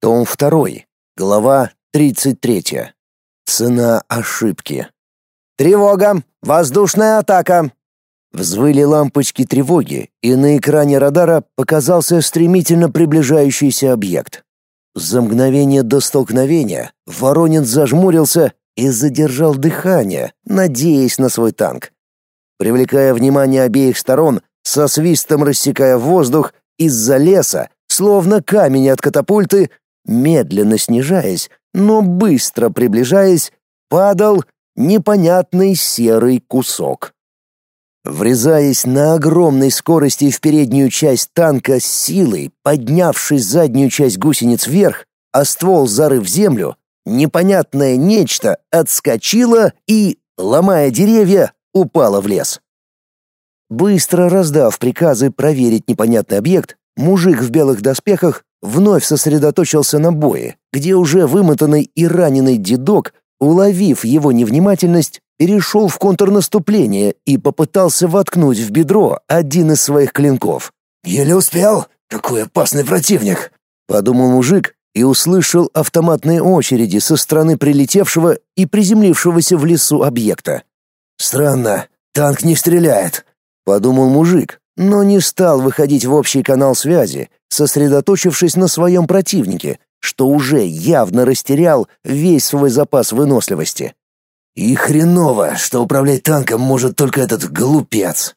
Том 2. Глава 33. Цена ошибки. Тревога! Воздушная атака! Взвыли лампочки тревоги, и на экране радара показался стремительно приближающийся объект. За мгновение до столкновения Воронин зажмурился и задержал дыхание, надеясь на свой танк. Привлекая внимание обеих сторон, со свистом рассекая воздух, из-за леса, словно камень от катапульты, медленно снижаясь, но быстро приближаясь, падал непонятный серый кусок. Врезаясь на огромной скорости в переднюю часть танка с силой, поднявшись заднюю часть гусениц вверх, а ствол зарыв землю, непонятное нечто отскочило и, ломая деревья, упало в лес. Быстро раздав приказы проверить непонятный объект, мужик в белых доспехах вновь сосредоточился на бое, где уже вымотанный и раненый дедок, уловив его невнимательность, перешел в контрнаступление и попытался воткнуть в бедро один из своих клинков. «Еле успел? Какой опасный противник!» — подумал мужик и услышал автоматные очереди со стороны прилетевшего и приземлившегося в лесу объекта. «Странно, танк не стреляет», — подумал мужик, но не стал выходить в общий канал связи, сосредоточившись на своем противнике, что уже явно растерял весь свой запас выносливости. «И хреново, что управлять танком может только этот глупец».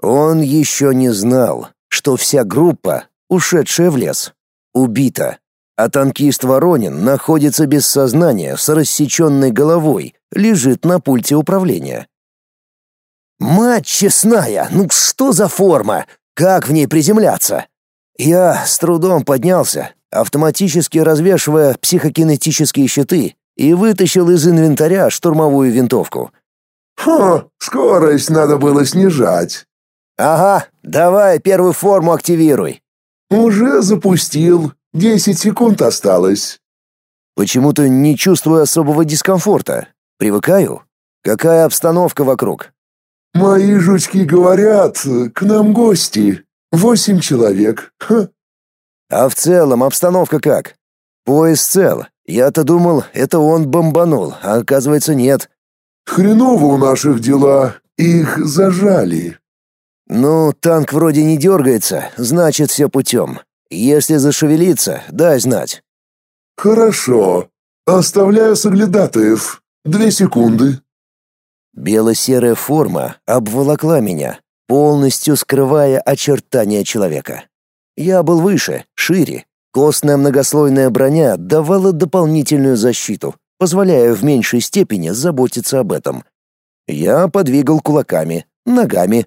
Он еще не знал, что вся группа, ушедшая в лес, убита а танкист Воронин находится без сознания с рассеченной головой, лежит на пульте управления. «Мать честная, ну что за форма? Как в ней приземляться?» Я с трудом поднялся, автоматически развешивая психокинетические щиты, и вытащил из инвентаря штурмовую винтовку. «Хо, скорость надо было снижать». «Ага, давай первую форму активируй». «Уже запустил. Десять секунд осталось. Почему-то не чувствую особого дискомфорта. Привыкаю. Какая обстановка вокруг? Мои жучки говорят, к нам гости. Восемь человек. Ха. А в целом обстановка как? Поезд цел. Я-то думал, это он бомбанул, а оказывается нет. Хреново у наших дела. Их зажали. Ну, танк вроде не дергается, значит, все путем. Если зашевелиться, дай знать. Хорошо. Оставляю соглядатаев. Две секунды. Бело-серая форма обволокла меня, полностью скрывая очертания человека. Я был выше, шире. Костная многослойная броня давала дополнительную защиту, позволяя в меньшей степени заботиться об этом. Я подвигал кулаками, ногами,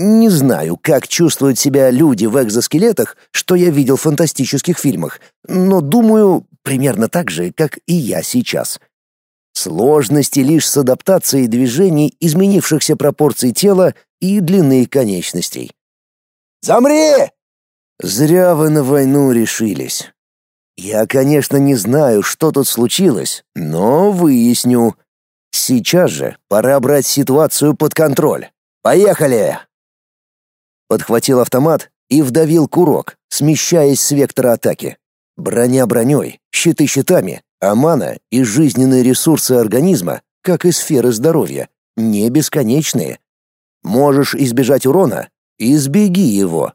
не знаю, как чувствуют себя люди в экзоскелетах, что я видел в фантастических фильмах, но думаю, примерно так же, как и я сейчас. Сложности лишь с адаптацией движений изменившихся пропорций тела и длины конечностей. «Замри!» Зря вы на войну решились. Я, конечно, не знаю, что тут случилось, но выясню. Сейчас же пора брать ситуацию под контроль. Поехали! подхватил автомат и вдавил курок, смещаясь с вектора атаки. Броня броней, щиты щитами, а мана и жизненные ресурсы организма, как и сферы здоровья, не бесконечные. Можешь избежать урона — избеги его.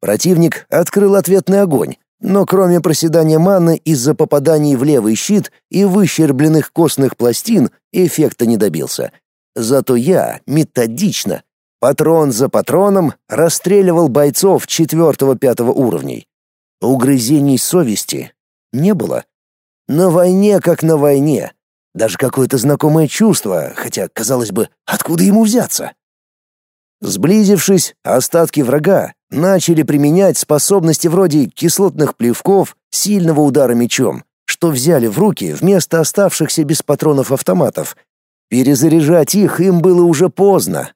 Противник открыл ответный огонь, но кроме проседания маны из-за попаданий в левый щит и выщербленных костных пластин эффекта не добился. Зато я методично, Патрон за патроном расстреливал бойцов четвертого-пятого уровней. Угрызений совести не было. На войне как на войне. Даже какое-то знакомое чувство, хотя, казалось бы, откуда ему взяться? Сблизившись, остатки врага начали применять способности вроде кислотных плевков, сильного удара мечом, что взяли в руки вместо оставшихся без патронов автоматов. Перезаряжать их им было уже поздно,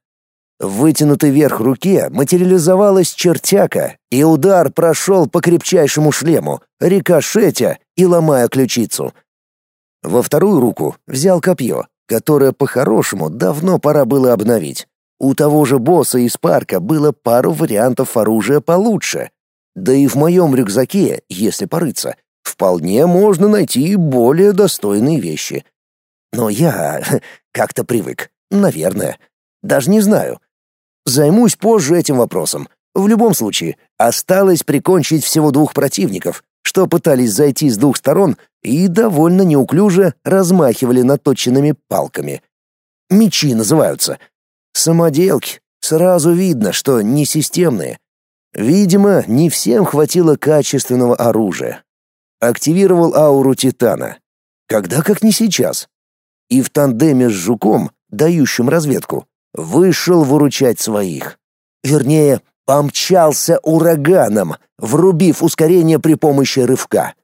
в вытянутой вверх руке материализовалась чертяка, и удар прошел по крепчайшему шлему, рикошетя и ломая ключицу. Во вторую руку взял копье, которое по-хорошему давно пора было обновить. У того же босса из парка было пару вариантов оружия получше. Да и в моем рюкзаке, если порыться, вполне можно найти более достойные вещи. Но я как-то привык, наверное. Даже не знаю. Займусь позже этим вопросом. В любом случае, осталось прикончить всего двух противников, что пытались зайти с двух сторон и довольно неуклюже размахивали наточенными палками. Мечи называются. Самоделки. Сразу видно, что не системные. Видимо, не всем хватило качественного оружия. Активировал ауру Титана. Когда как не сейчас. И в тандеме с жуком, дающим разведку, вышел выручать своих. Вернее, помчался ураганом, врубив ускорение при помощи рывка.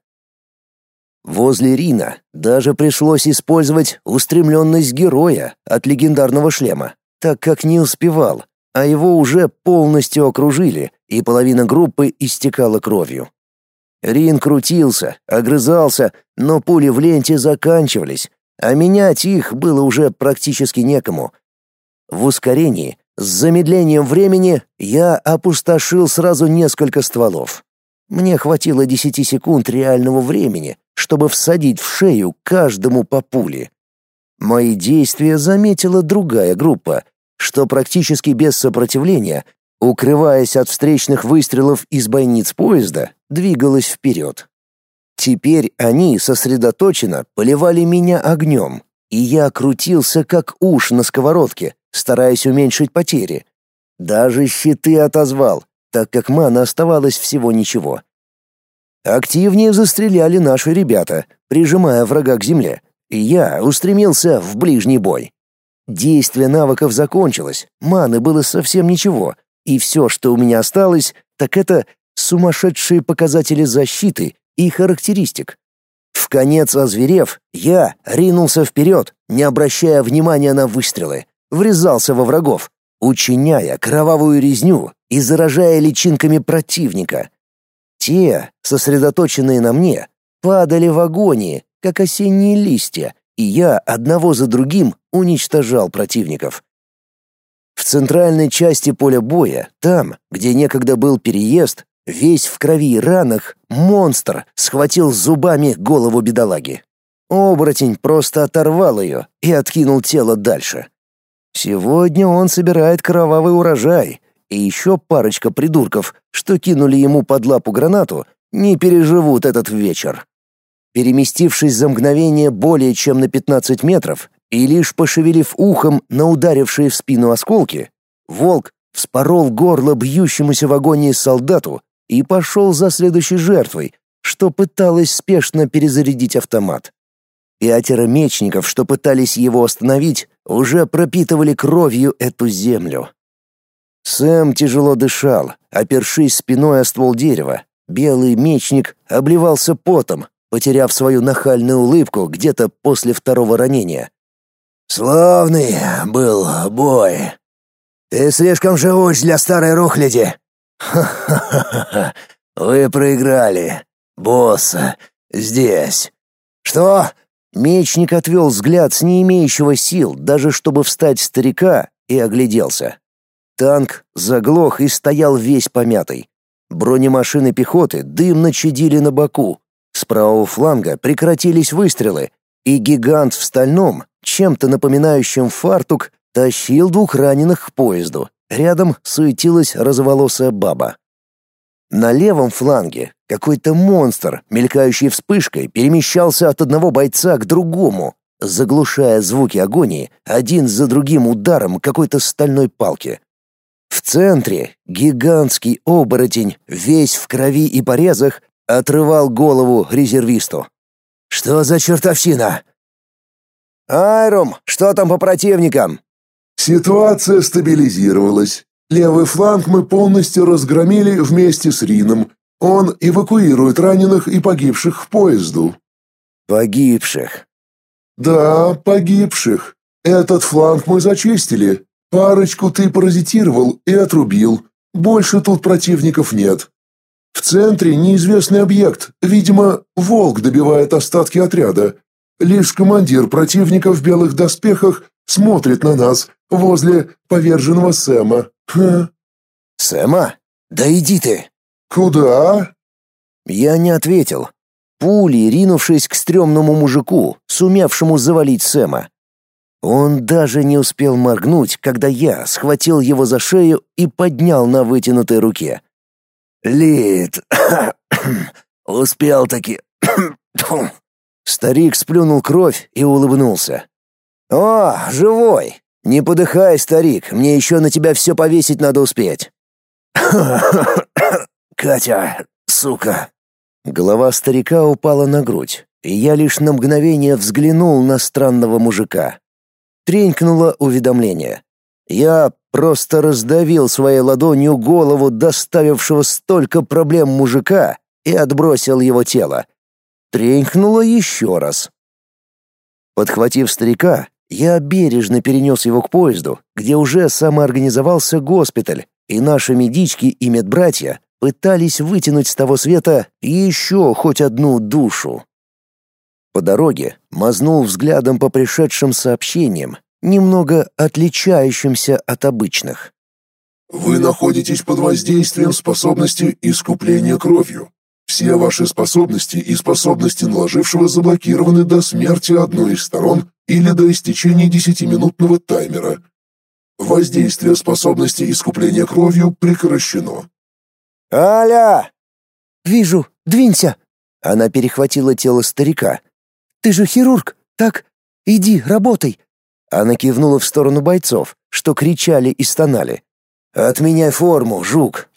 Возле Рина даже пришлось использовать устремленность героя от легендарного шлема, так как не успевал, а его уже полностью окружили, и половина группы истекала кровью. Рин крутился, огрызался, но пули в ленте заканчивались, а менять их было уже практически некому. В ускорении, с замедлением времени, я опустошил сразу несколько стволов. Мне хватило десяти секунд реального времени, чтобы всадить в шею каждому по пуле. Мои действия заметила другая группа, что практически без сопротивления, укрываясь от встречных выстрелов из бойниц поезда, двигалась вперед. Теперь они сосредоточенно поливали меня огнем, и я крутился как уж на сковородке, стараясь уменьшить потери. Даже щиты отозвал, так как мана оставалось всего ничего. Активнее застреляли наши ребята, прижимая врага к земле, и я устремился в ближний бой. Действие навыков закончилось, маны было совсем ничего, и все, что у меня осталось, так это сумасшедшие показатели защиты и характеристик. В конец озверев, я ринулся вперед, не обращая внимания на выстрелы, врезался во врагов, учиняя кровавую резню и заражая личинками противника. Те, сосредоточенные на мне, падали в агонии, как осенние листья, и я одного за другим уничтожал противников. В центральной части поля боя, там, где некогда был переезд, весь в крови и ранах, монстр схватил зубами голову бедолаги. Оборотень просто оторвал ее и откинул тело дальше. Сегодня он собирает кровавый урожай, и еще парочка придурков, что кинули ему под лапу гранату, не переживут этот вечер. Переместившись за мгновение более чем на 15 метров и лишь пошевелив ухом на ударившие в спину осколки, волк вспорол горло бьющемуся в агонии солдату и пошел за следующей жертвой, что пыталась спешно перезарядить автомат. Пятеро мечников, что пытались его остановить, уже пропитывали кровью эту землю. Сэм тяжело дышал, опершись спиной о ствол дерева. Белый мечник обливался потом, потеряв свою нахальную улыбку где-то после второго ранения. «Славный был бой. Ты слишком живуч для старой рухляди. Ха-ха-ха, вы проиграли. Босс здесь. Что?» Мечник отвел взгляд с не имеющего сил, даже чтобы встать старика, и огляделся. Танк заглох и стоял весь помятый. Бронемашины пехоты дымно чадили на боку. С правого фланга прекратились выстрелы, и гигант в стальном, чем-то напоминающем фартук, тащил двух раненых к поезду. Рядом суетилась розоволосая баба. На левом фланге какой-то монстр, мелькающий вспышкой, перемещался от одного бойца к другому, заглушая звуки агонии один за другим ударом какой-то стальной палки. В центре гигантский оборотень, весь в крови и порезах, отрывал голову резервисту. «Что за чертовщина?» «Айрум, что там по противникам?» «Ситуация стабилизировалась. Левый фланг мы полностью разгромили вместе с Рином. Он эвакуирует раненых и погибших в поезду». «Погибших?» «Да, погибших. Этот фланг мы зачистили. Парочку ты паразитировал и отрубил. Больше тут противников нет. В центре неизвестный объект. Видимо, волк добивает остатки отряда. Лишь командир противника в белых доспехах смотрит на нас возле поверженного Сэма. Ха. Сэма? Да иди ты. Куда?» Я не ответил. Пули, ринувшись к стрёмному мужику, сумевшему завалить Сэма. Он даже не успел моргнуть, когда я схватил его за шею и поднял на вытянутой руке. «Лид, успел таки...» Старик сплюнул кровь и улыбнулся. «О, живой! Не подыхай, старик, мне еще на тебя все повесить надо успеть». «Катя, сука!» Голова старика упала на грудь, и я лишь на мгновение взглянул на странного мужика. Тренькнуло уведомление. Я просто раздавил своей ладонью голову доставившего столько проблем мужика и отбросил его тело. Тренькнуло еще раз. Подхватив старика, я бережно перенес его к поезду, где уже самоорганизовался госпиталь, и наши медички и медбратья пытались вытянуть с того света еще хоть одну душу. По дороге мазнул взглядом по пришедшим сообщениям, немного отличающимся от обычных. Вы находитесь под воздействием способности искупления кровью. Все ваши способности и способности наложившего заблокированы до смерти одной из сторон или до истечения десятиминутного таймера. Воздействие способности искупления кровью прекращено. «Аля!» «Вижу, двинься!» Она перехватила тело старика. «Ты же хирург, так? Иди, работай!» Она кивнула в сторону бойцов, что кричали и стонали. «Отменяй форму, жук!»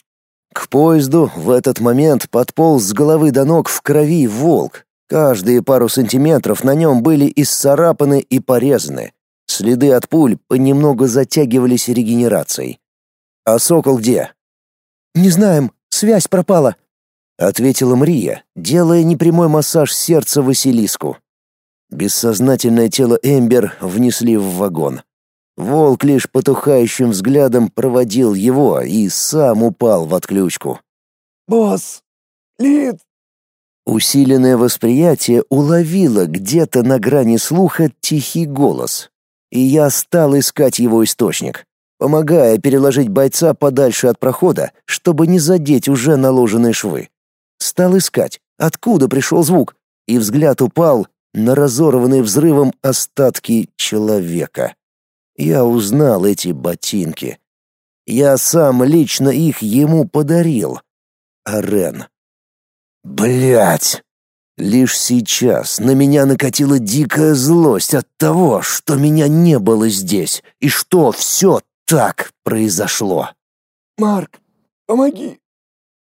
К поезду в этот момент подполз с головы до ног в крови волк. Каждые пару сантиметров на нем были исцарапаны и порезаны. Следы от пуль понемногу затягивались регенерацией. «А сокол где?» «Не знаем, связь пропала», — ответила Мрия, делая непрямой массаж сердца Василиску. Бессознательное тело Эмбер внесли в вагон. Волк лишь потухающим взглядом проводил его и сам упал в отключку. «Босс! Лид!» Усиленное восприятие уловило где-то на грани слуха тихий голос, и я стал искать его источник помогая переложить бойца подальше от прохода, чтобы не задеть уже наложенные швы. Стал искать, откуда пришел звук, и взгляд упал на разорванные взрывом остатки человека. Я узнал эти ботинки. Я сам лично их ему подарил. Арен. Блять! Лишь сейчас на меня накатила дикая злость от того, что меня не было здесь, и что все так произошло. «Марк, помоги!»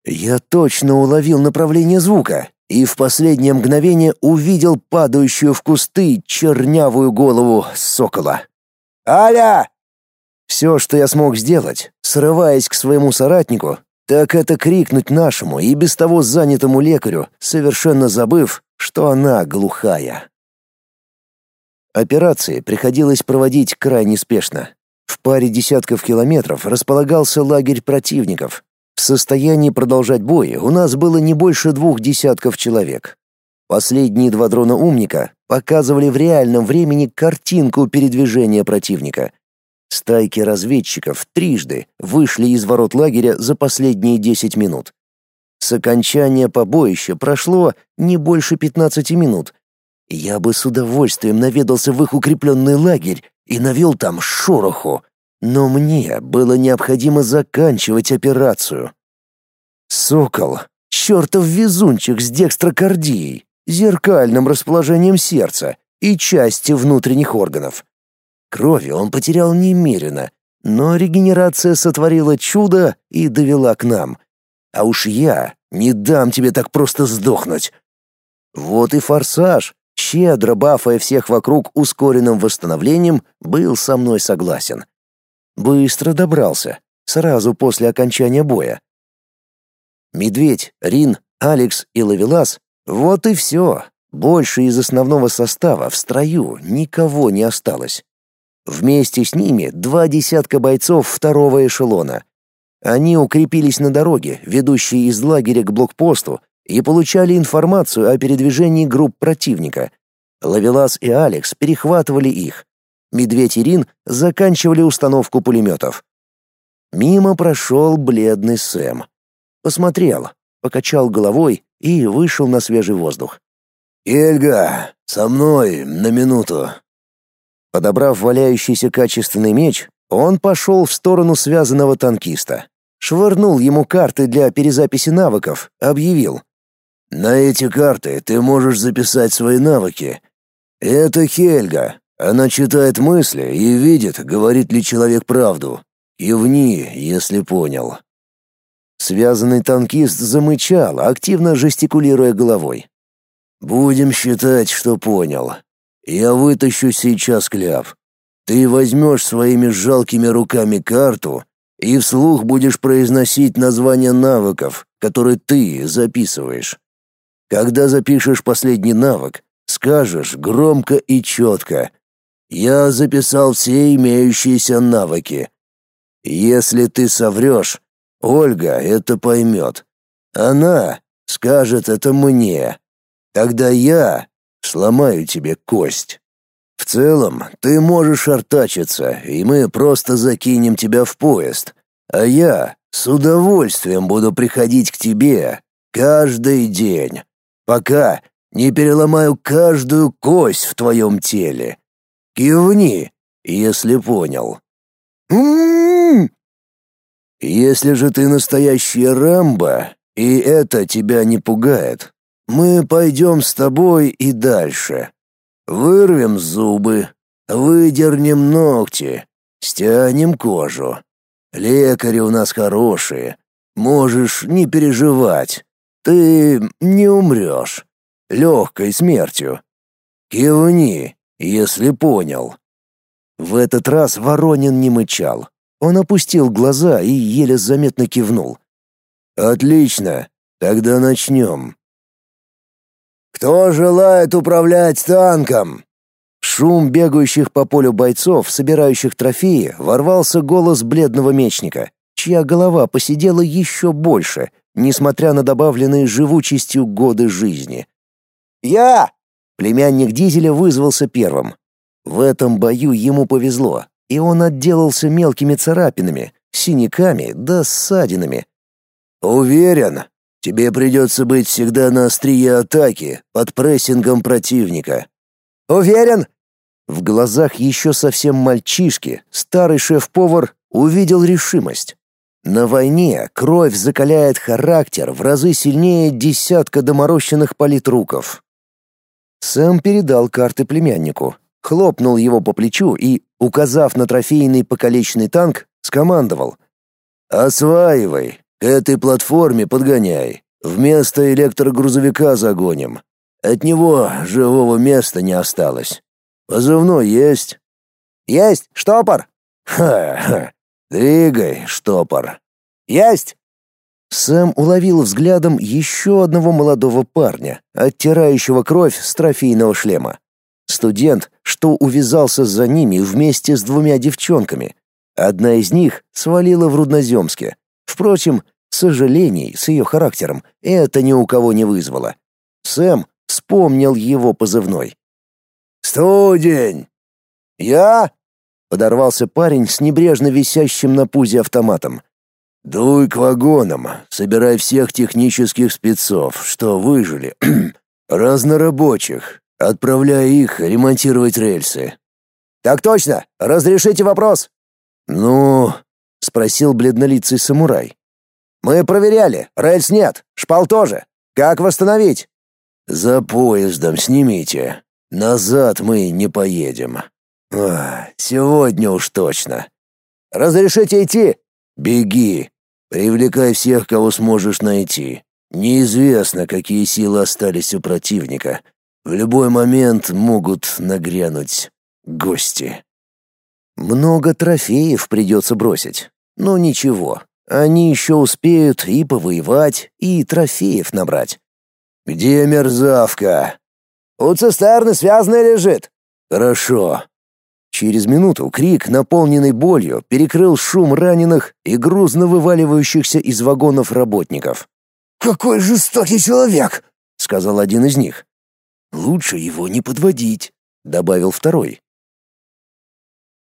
Я точно уловил направление звука и в последнее мгновение увидел падающую в кусты чернявую голову сокола. «Аля!» Все, что я смог сделать, срываясь к своему соратнику, так это крикнуть нашему и без того занятому лекарю, совершенно забыв, что она глухая. Операции приходилось проводить крайне спешно. В паре десятков километров располагался лагерь противников. В состоянии продолжать бой у нас было не больше двух десятков человек. Последние два дрона «Умника» показывали в реальном времени картинку передвижения противника. Стайки разведчиков трижды вышли из ворот лагеря за последние 10 минут. С окончания побоища прошло не больше 15 минут. Я бы с удовольствием наведался в их укрепленный лагерь и навел там шороху, но мне было необходимо заканчивать операцию. Сокол, чертов везунчик с декстрокардией, зеркальным расположением сердца и части внутренних органов. Крови он потерял немерено, но регенерация сотворила чудо и довела к нам. А уж я не дам тебе так просто сдохнуть. Вот и форсаж, щедро бафая всех вокруг ускоренным восстановлением, был со мной согласен. Быстро добрался, сразу после окончания боя. Медведь, Рин, Алекс и Лавелас — вот и все. Больше из основного состава в строю никого не осталось. Вместе с ними два десятка бойцов второго эшелона. Они укрепились на дороге, ведущей из лагеря к блокпосту, и получали информацию о передвижении групп противника. Лавелас и Алекс перехватывали их. Медведь и Рин заканчивали установку пулеметов. Мимо прошел бледный Сэм. Посмотрел, покачал головой и вышел на свежий воздух. «Эльга, со мной на минуту». Подобрав валяющийся качественный меч, он пошел в сторону связанного танкиста. Швырнул ему карты для перезаписи навыков, объявил. «На эти карты ты можешь записать свои навыки. Это Хельга. Она читает мысли и видит, говорит ли человек правду. Кивни, если понял». Связанный танкист замычал, активно жестикулируя головой. «Будем считать, что понял. Я вытащу сейчас кляп. Ты возьмешь своими жалкими руками карту и вслух будешь произносить названия навыков, которые ты записываешь. Когда запишешь последний навык, скажешь громко и четко «Я записал все имеющиеся навыки». Если ты соврешь, Ольга это поймет. Она скажет это мне. Тогда я сломаю тебе кость. В целом, ты можешь артачиться, и мы просто закинем тебя в поезд. А я с удовольствием буду приходить к тебе каждый день, пока не переломаю каждую кость в твоем теле. Кивни, если понял. М-м-м! Если же ты настоящий Рэмбо, и это тебя не пугает, мы пойдем с тобой и дальше. Вырвем зубы, выдернем ногти, стянем кожу. Лекари у нас хорошие, можешь не переживать. Ты не умрешь. Легкой смертью. Кивни, если понял. В этот раз Воронин не мычал. Он опустил глаза и еле заметно кивнул. «Отлично, тогда начнем». «Кто желает управлять танком?» Шум бегающих по полю бойцов, собирающих трофеи, ворвался голос бледного мечника, чья голова посидела еще больше, несмотря на добавленные живучестью годы жизни. «Я!» Племянник Дизеля вызвался первым. В этом бою ему повезло, и он отделался мелкими царапинами, синяками да ссадинами. «Уверен, тебе придется быть всегда на острие атаки, под прессингом противника». «Уверен?» В глазах еще совсем мальчишки старый шеф-повар увидел решимость. На войне кровь закаляет характер в разы сильнее десятка доморощенных политруков. Сэм передал карты племяннику, хлопнул его по плечу и, указав на трофейный покалеченный танк, скомандовал. «Осваивай, к этой платформе подгоняй, вместо электрогрузовика загоним. От него живого места не осталось. Позывной есть?» «Есть, штопор!» «Ха-ха! Двигай, штопор!» «Есть!» Сэм уловил взглядом еще одного молодого парня, оттирающего кровь с трофейного шлема. Студент, что увязался за ними вместе с двумя девчонками. Одна из них свалила в Рудноземске. Впрочем, сожалений с ее характером это ни у кого не вызвало. Сэм вспомнил его позывной. «Студень!» «Я?» — подорвался парень с небрежно висящим на пузе автоматом. «Дуй к вагонам, собирай всех технических спецов, что выжили, разнорабочих, отправляй их ремонтировать рельсы». «Так точно! Разрешите вопрос?» «Ну?» — спросил бледнолицый самурай. «Мы проверяли, рельс нет, шпал тоже. Как восстановить?» «За поездом снимите. Назад мы не поедем. Ах, сегодня уж точно». «Разрешите идти?» «Беги. Привлекай всех, кого сможешь найти. Неизвестно, какие силы остались у противника. В любой момент могут нагрянуть гости». Много трофеев придется бросить. Но ничего, они еще успеют и повоевать, и трофеев набрать. «Где мерзавка?» «У цистерны связанная лежит». «Хорошо». Через минуту крик, наполненный болью, перекрыл шум раненых и грузно вываливающихся из вагонов работников. «Какой жестокий человек!» — сказал один из них. «Лучше его не подводить», — добавил второй.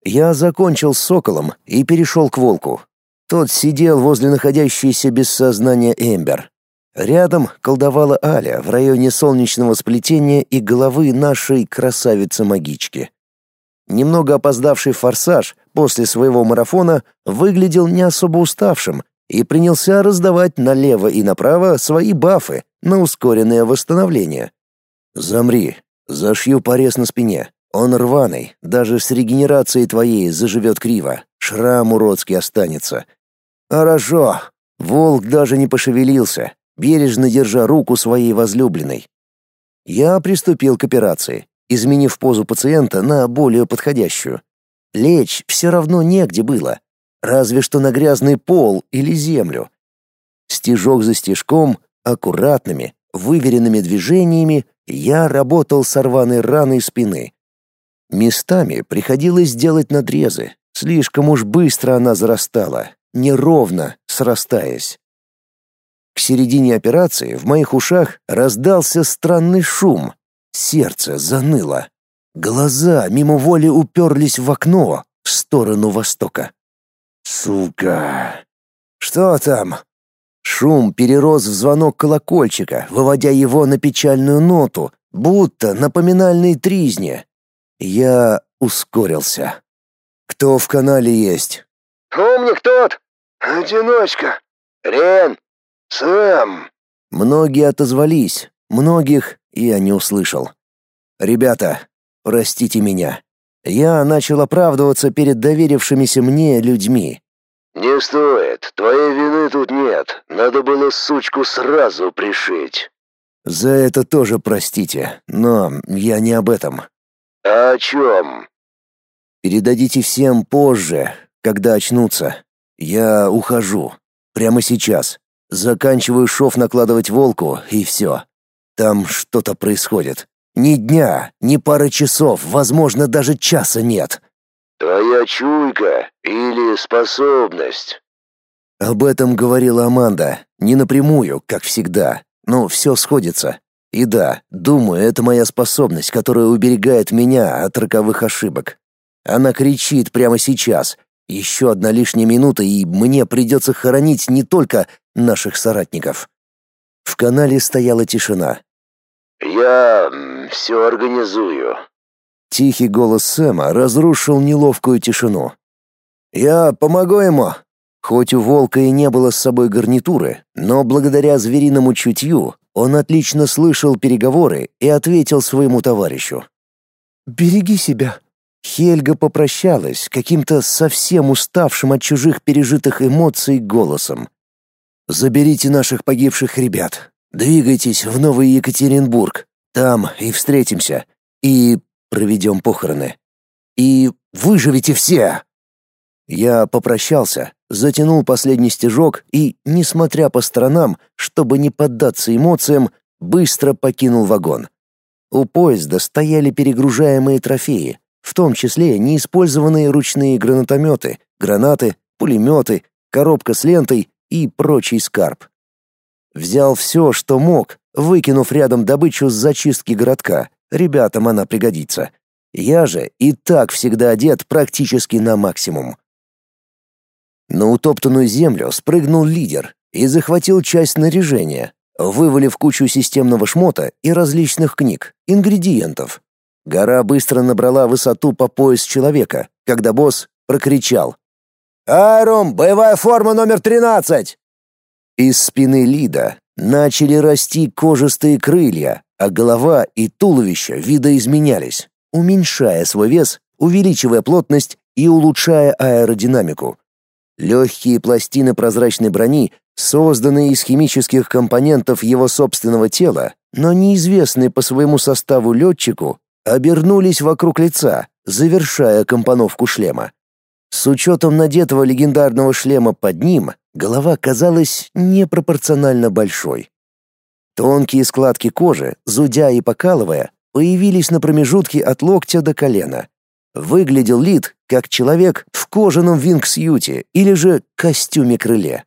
Я закончил с соколом и перешел к волку. Тот сидел возле находящейся без сознания Эмбер. Рядом колдовала Аля в районе солнечного сплетения и головы нашей красавицы-магички. Немного опоздавший форсаж после своего марафона выглядел не особо уставшим и принялся раздавать налево и направо свои бафы на ускоренное восстановление. «Замри, зашью порез на спине. Он рваный, даже с регенерацией твоей заживет криво, шрам уродский останется». «Хорошо». Волк даже не пошевелился, бережно держа руку своей возлюбленной. Я приступил к операции, изменив позу пациента на более подходящую. Лечь все равно негде было, разве что на грязный пол или землю. Стежок за стежком, аккуратными, выверенными движениями я работал с рваной раной спины. Местами приходилось делать надрезы, слишком уж быстро она зарастала, неровно срастаясь. К середине операции в моих ушах раздался странный шум. Сердце заныло. Глаза мимоволи уперлись в окно в сторону востока. «Сука! Что там?» Шум перерос в звонок колокольчика, выводя его на печальную ноту, будто на поминальной тризне. Я ускорился. «Кто в канале есть?» «Умник тот! Одиночка! Рен! «Сэм!» Многие отозвались, многих я не услышал. «Ребята, простите меня. Я начал оправдываться перед доверившимися мне людьми». «Не стоит, твоей вины тут нет. Надо было сучку сразу пришить». «За это тоже простите, но я не об этом». «А о чем?» «Передадите всем позже, когда очнутся. Я ухожу. Прямо сейчас. Заканчиваю шов накладывать волку, и все. Там что-то происходит. Ни дня, ни пары часов, возможно, даже часа нет. Твоя чуйка или способность? Об этом говорила Аманда, не напрямую, как всегда, но все сходится. И да, думаю, это моя способность, которая уберегает меня от роковых ошибок. Она кричит прямо сейчас. Еще одна лишняя минута, и мне придется хоронить не только наших соратников. В канале стояла тишина. «Я все организую». Тихий голос Сэма разрушил неловкую тишину. «Я помогу ему». Хоть у волка и не было с собой гарнитуры, но благодаря звериному чутью он отлично слышал переговоры и ответил своему товарищу. «Береги себя». Хельга попрощалась каким-то совсем уставшим от чужих пережитых эмоций голосом. Заберите наших погибших ребят. Двигайтесь в Новый Екатеринбург. Там и встретимся. И проведем похороны. И выживите все!» Я попрощался, затянул последний стежок и, несмотря по сторонам, чтобы не поддаться эмоциям, быстро покинул вагон. У поезда стояли перегружаемые трофеи, в том числе неиспользованные ручные гранатометы, гранаты, пулеметы, коробка с лентой и прочий скарб. Взял все, что мог, выкинув рядом добычу с зачистки городка. Ребятам она пригодится. Я же и так всегда одет практически на максимум. На утоптанную землю спрыгнул лидер и захватил часть снаряжения, вывалив кучу системного шмота и различных книг, ингредиентов. Гора быстро набрала высоту по пояс человека, когда босс прокричал «Айром, боевая форма номер тринадцать!» Из спины Лида начали расти кожистые крылья, а голова и туловище видоизменялись, уменьшая свой вес, увеличивая плотность и улучшая аэродинамику. Легкие пластины прозрачной брони, созданные из химических компонентов его собственного тела, но неизвестные по своему составу летчику, обернулись вокруг лица, завершая компоновку шлема. С учетом надетого легендарного шлема под ним, голова казалась непропорционально большой. Тонкие складки кожи, зудя и покалывая, появились на промежутке от локтя до колена. Выглядел Лид как человек в кожаном вингсьюте или же костюме-крыле.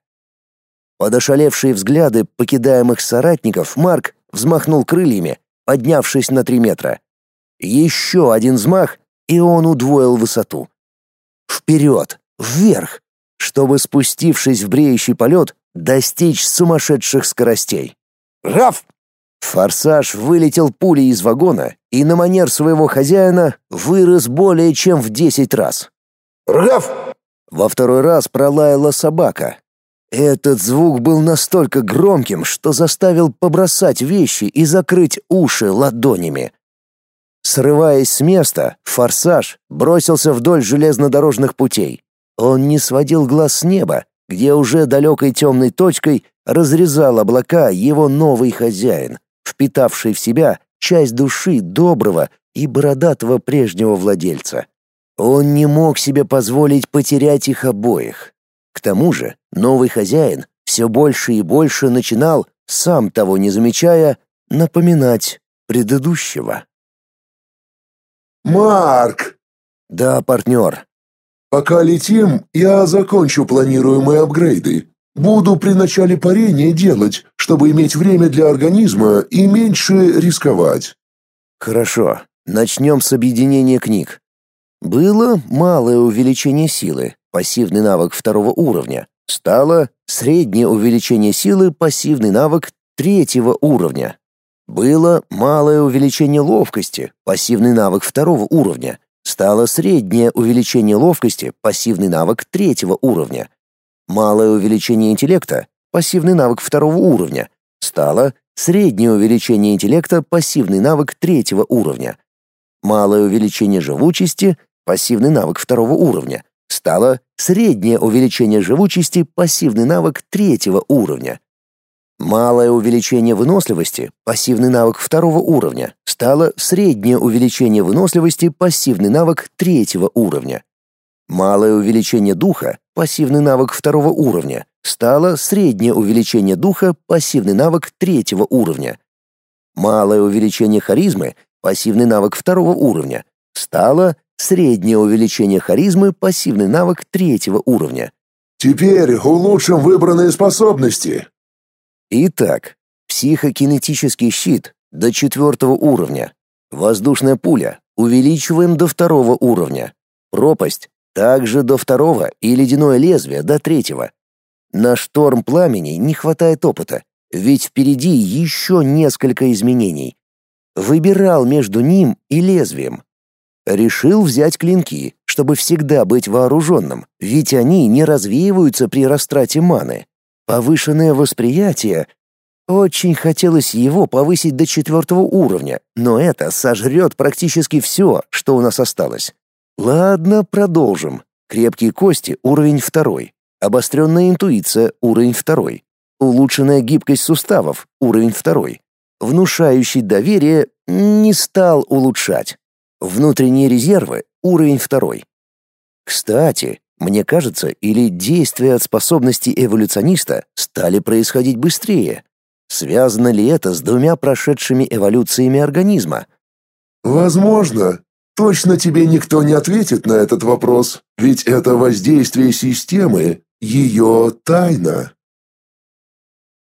Под ошалевшие взгляды покидаемых соратников Марк взмахнул крыльями, поднявшись на три метра. Еще один взмах, и он удвоил высоту. Вперед, вверх, чтобы, спустившись в бреющий полет, достичь сумасшедших скоростей. Раф!» Форсаж вылетел пулей из вагона и на манер своего хозяина вырос более чем в десять раз. «Раф!» Во второй раз пролаяла собака. Этот звук был настолько громким, что заставил побросать вещи и закрыть уши ладонями. Срываясь с места, форсаж бросился вдоль железнодорожных путей. Он не сводил глаз с неба, где уже далекой темной точкой разрезал облака его новый хозяин, впитавший в себя часть души доброго и бородатого прежнего владельца. Он не мог себе позволить потерять их обоих. К тому же новый хозяин все больше и больше начинал, сам того не замечая, напоминать предыдущего. «Марк!» «Да, партнер». «Пока летим, я закончу планируемые апгрейды. Буду при начале парения делать, чтобы иметь время для организма и меньше рисковать». «Хорошо. Начнем с объединения книг. Было малое увеличение силы, пассивный навык второго уровня. Стало среднее увеличение силы, пассивный навык третьего уровня. Было малое увеличение ловкости, пассивный навык второго уровня. Стало среднее увеличение ловкости, пассивный навык третьего уровня. Малое увеличение интеллекта, пассивный навык второго уровня. Стало среднее увеличение интеллекта, пассивный навык третьего уровня. Малое увеличение живучести, пассивный навык второго уровня. Стало среднее увеличение живучести, пассивный навык третьего уровня. Малое увеличение выносливости, пассивный навык второго уровня, стало среднее увеличение выносливости, пассивный навык третьего уровня. Малое увеличение духа, пассивный навык второго уровня, стало среднее увеличение духа, пассивный навык третьего уровня. Малое увеличение харизмы, пассивный навык второго уровня, стало среднее увеличение харизмы, пассивный навык третьего уровня. Теперь улучшим выбранные способности. Итак, психокинетический щит до четвертого уровня. Воздушная пуля увеличиваем до второго уровня. Пропасть также до второго и ледяное лезвие до третьего. На шторм пламени не хватает опыта, ведь впереди еще несколько изменений. Выбирал между ним и лезвием. Решил взять клинки, чтобы всегда быть вооруженным, ведь они не развеиваются при растрате маны. Повышенное восприятие. Очень хотелось его повысить до четвертого уровня, но это сожрет практически все, что у нас осталось. Ладно, продолжим. Крепкие кости — уровень второй. Обостренная интуиция — уровень второй. Улучшенная гибкость суставов — уровень второй. Внушающий доверие не стал улучшать. Внутренние резервы — уровень второй. Кстати, мне кажется, или действия от способности эволюциониста стали происходить быстрее? Связано ли это с двумя прошедшими эволюциями организма? Возможно. Точно тебе никто не ответит на этот вопрос, ведь это воздействие системы, ее тайна.